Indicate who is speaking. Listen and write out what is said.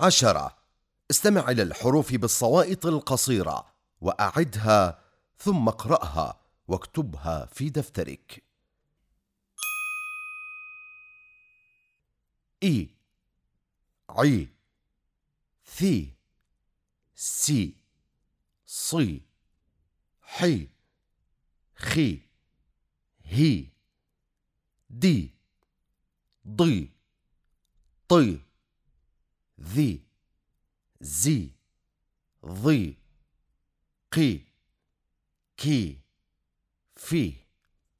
Speaker 1: عشرة. استمع إلى الحروف بالصوائط القصيرة وأعدها ثم اقرأها واكتبها في دفترك. إي. عي. ثي. سي. صي. حي. خي. هي. دي. ضي. طي. ذي زي ضي قي كي في